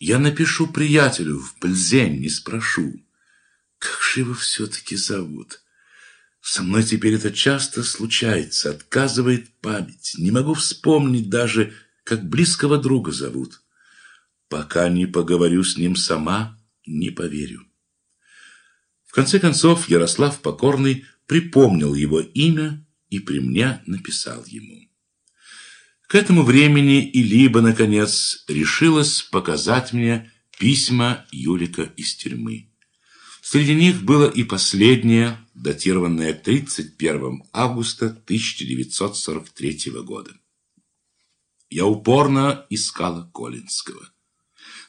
Я напишу приятелю в Пльзень, не спрошу. Как же его все-таки зовут? Со мной теперь это часто случается, отказывает память. Не могу вспомнить даже, как близкого друга зовут. Пока не поговорю с ним сама, не поверю. В конце концов, Ярослав Покорный припомнил его имя и при мне написал ему. К этому времени и либо, наконец, решилась показать мне письма Юлика из тюрьмы. Среди них было и последнее, датированное 31 августа 1943 года. Я упорно искала Колинского.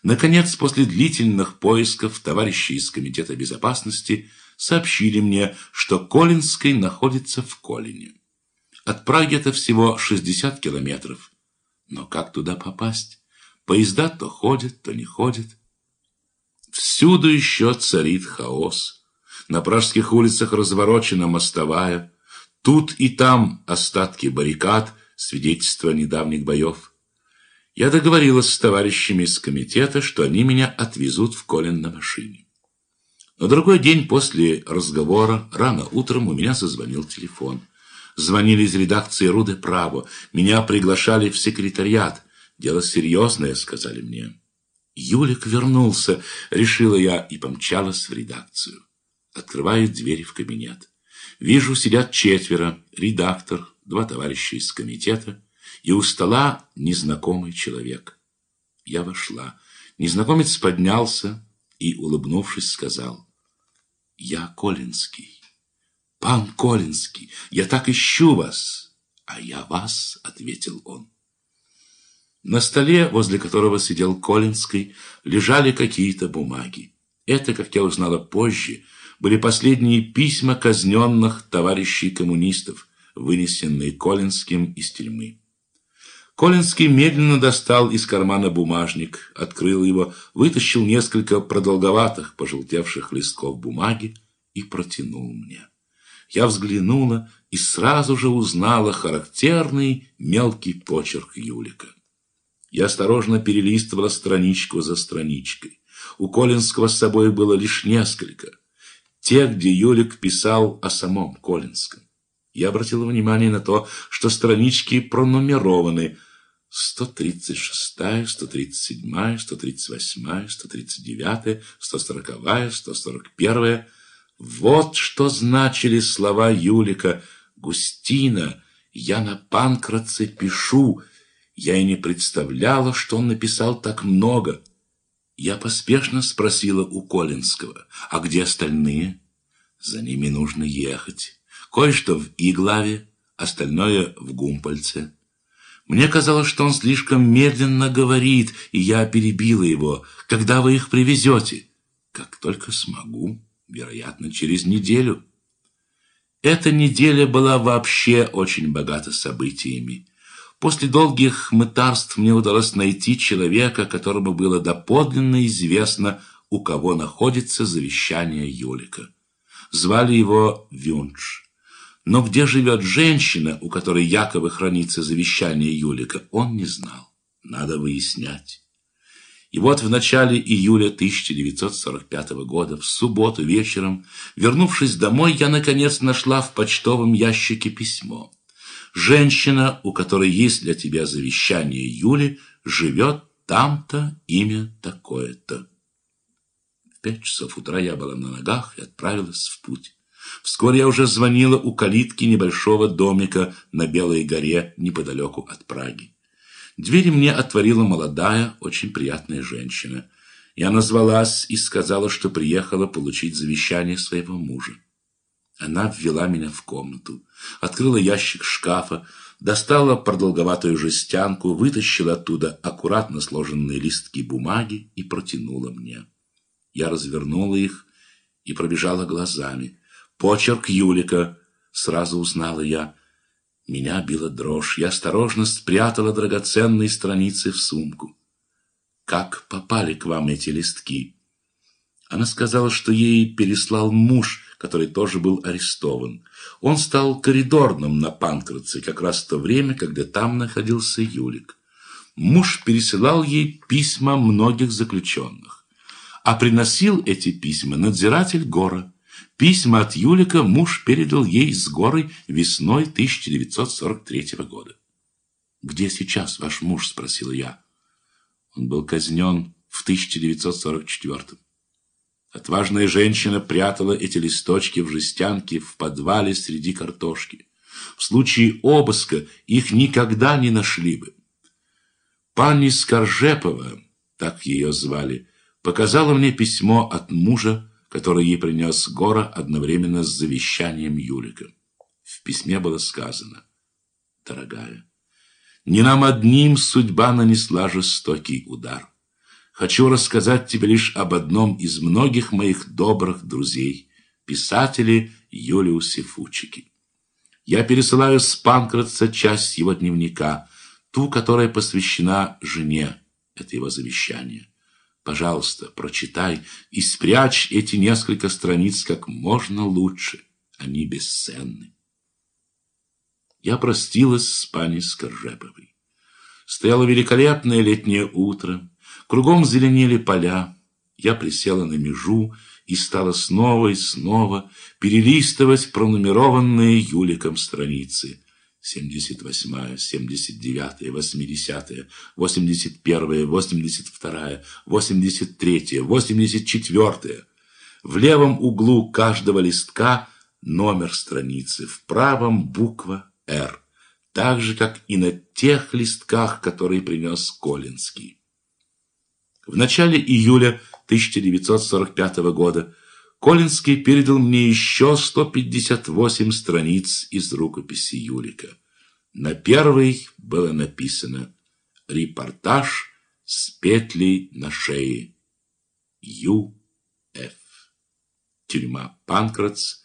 Наконец, после длительных поисков товарищи из Комитета безопасности сообщили мне, что Колинский находится в Колине. От Праги это всего 60 километров. Но как туда попасть? Поезда то ходят, то не ходят. Всюду еще царит хаос. На пражских улицах разворочена мостовая. Тут и там остатки баррикад, свидетельства недавних боев. Я договорилась с товарищами из комитета, что они меня отвезут в Колин на машине. На другой день после разговора, рано утром, у меня зазвонил телефон. Звонили из редакции «Руды Право». Меня приглашали в секретариат. Дело серьезное, сказали мне. Юлик вернулся, решила я и помчалась в редакцию. Открываю дверь в кабинет. Вижу, сидят четверо, редактор, два товарища из комитета, и у стола незнакомый человек. Я вошла. Незнакомец поднялся и, улыбнувшись, сказал, «Я Колинский». «Пан Колинский, я так ищу вас!» «А я вас», — ответил он. На столе, возле которого сидел Колинский, лежали какие-то бумаги. Это, как я узнала позже, были последние письма казненных товарищей коммунистов, вынесенные Колинским из тюрьмы. Колинский медленно достал из кармана бумажник, открыл его, вытащил несколько продолговатых, пожелтевших листков бумаги и протянул мне. Я взглянула и сразу же узнала характерный мелкий почерк Юлика. Я осторожно перелистывала страничку за страничкой. У Колинского с собой было лишь несколько. Те, где Юлик писал о самом Колинском. Я обратила внимание на то, что странички пронумерованы 136, 137, 138, 139, 140, 141. Вот что значили слова Юлика. «Густина, я на Панкратце пишу». Я и не представляла, что он написал так много. Я поспешно спросила у Колинского, а где остальные? За ними нужно ехать. Кое-что в Иглаве, остальное в Гумпольце. Мне казалось, что он слишком медленно говорит, и я перебила его. Когда вы их привезете? Как только смогу вероятно, через неделю. Эта неделя была вообще очень богата событиями. После долгих мытарств мне удалось найти человека, которому было доподлинно известно, у кого находится завещание Юлика. Звали его Вюнш. Но где живет женщина, у которой якобы хранится завещание Юлика, он не знал. Надо выяснять. И вот в начале июля 1945 года, в субботу вечером, вернувшись домой, я, наконец, нашла в почтовом ящике письмо. Женщина, у которой есть для тебя завещание Юли, живет там-то, имя такое-то. В пять часов утра я была на ногах и отправилась в путь. Вскоре я уже звонила у калитки небольшого домика на Белой горе неподалеку от Праги. Дверь мне отворила молодая, очень приятная женщина. Я назвалась и сказала, что приехала получить завещание своего мужа. Она ввела меня в комнату, открыла ящик шкафа, достала продолговатую жестянку, вытащила оттуда аккуратно сложенные листки бумаги и протянула мне. Я развернула их и пробежала глазами. Почерк Юлика, сразу узнала я, меня била дрожь. Я осторожно спрятала драгоценные страницы в сумку. «Как попали к вам эти листки?» Она сказала, что ей переслал муж, который тоже был арестован. Он стал коридорным на Панкратце как раз в то время, когда там находился Юлик. муж пересылал ей письма многих заключенных. А приносил эти письма надзиратель Гора. Письма от Юлика муж передал ей с Горой весной 1943 года. «Где сейчас ваш муж?» – спросила я. Он был казнен в 1944 Отважная женщина прятала эти листочки в жестянке в подвале среди картошки. В случае обыска их никогда не нашли бы. Пани Скоржепова, так ее звали, показала мне письмо от мужа, которое ей принес Гора одновременно с завещанием Юлика. В письме было сказано «Дорогая, не нам одним судьба нанесла жестокий удар. Хочу рассказать тебе лишь об одном из многих моих добрых друзей, писателе Юлиусе Фучике. Я пересылаю с Панкратца часть его дневника, ту, которая посвящена жене. Это его завещание. Пожалуйста, прочитай и спрячь эти несколько страниц как можно лучше. Они бесценны. Я простилась с пани Скоржеповой. Стояло великолепное летнее утро. Кругом зеленели поля. Я присела на межу и стала снова и снова перелистывать пронумерованные Юликом страницы. 78-я, 79-я, 80-я, 81-я, 82-я, 83-я, 84-я. В левом углу каждого листка номер страницы, в правом буква «Р», так же, как и на тех листках, которые принес Колинский. В начале июля 1945 года Колинский передал мне еще 158 страниц из рукописи Юлика. На первой было написано «Репортаж с петлей на шее. Ю.Ф. Тюрьма Панкратс.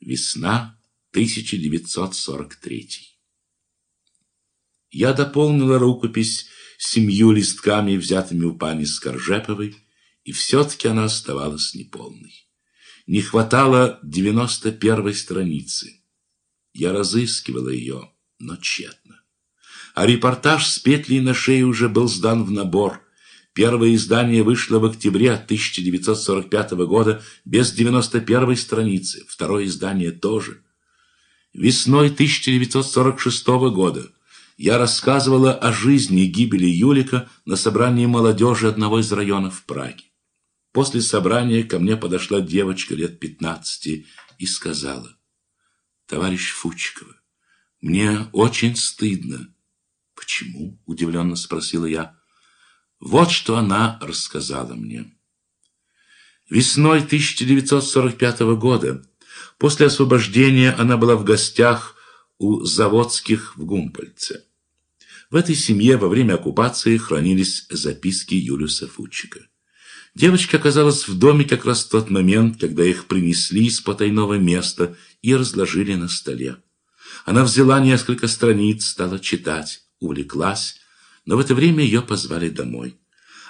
Весна 1943. Я дополнила рукопись семью листками, взятыми у пани Скоржеповой, и все-таки она оставалась неполной. Не хватало девяносто первой страницы. Я разыскивала ее, но тщетно. А репортаж с петлей на шее уже был сдан в набор. Первое издание вышло в октябре 1945 года без 91 страницы, второе издание тоже. Весной 1946 года я рассказывала о жизни и гибели Юлика на собрании молодежи одного из районов Праги. После собрания ко мне подошла девочка лет пятнадцати и сказала, «Товарищ Фучикова, мне очень стыдно». «Почему?» – удивленно спросила я. Вот что она рассказала мне. Весной 1945 года, после освобождения, она была в гостях у Заводских в Гумпольце. В этой семье во время оккупации хранились записки Юлиуса Фучика. Девочка оказалась в доме как раз в тот момент, когда их принесли из потайного места и разложили на столе. Она взяла несколько страниц, стала читать, увлеклась, но в это время ее позвали домой.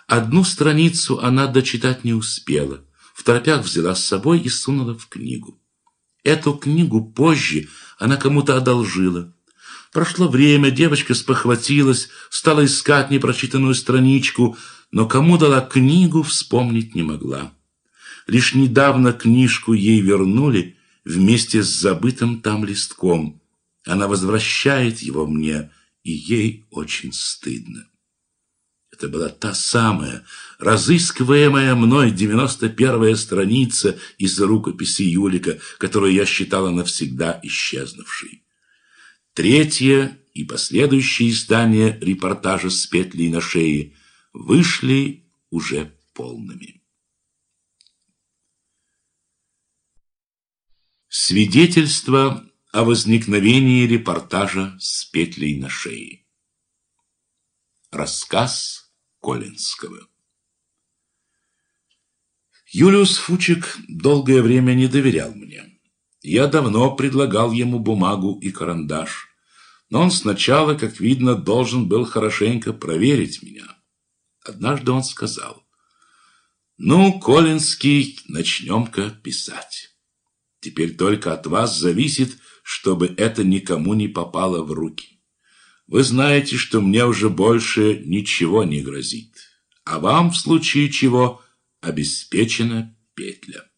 Одну страницу она дочитать не успела, в торопях взяла с собой и сунула в книгу. Эту книгу позже она кому-то одолжила. Прошло время, девочка спохватилась, стала искать непрочитанную страничку, но кому дала книгу, вспомнить не могла. Лишь недавно книжку ей вернули вместе с забытым там листком. Она возвращает его мне, и ей очень стыдно. Это была та самая, разыскиваемая мной девяносто первая страница из рукописи Юлика, которую я считала навсегда исчезнувшей. Третье и последующие издания репортажа с петлей на шее вышли уже полными. Свидетельство о возникновении репортажа с петлей на шее. Рассказ Колинского. Юлиус Фучик долгое время не доверял мне. Я давно предлагал ему бумагу и карандаш, но он сначала, как видно, должен был хорошенько проверить меня. Однажды он сказал, «Ну, Колинский, начнем-ка писать. Теперь только от вас зависит, чтобы это никому не попало в руки. Вы знаете, что мне уже больше ничего не грозит, а вам в случае чего обеспечена петля.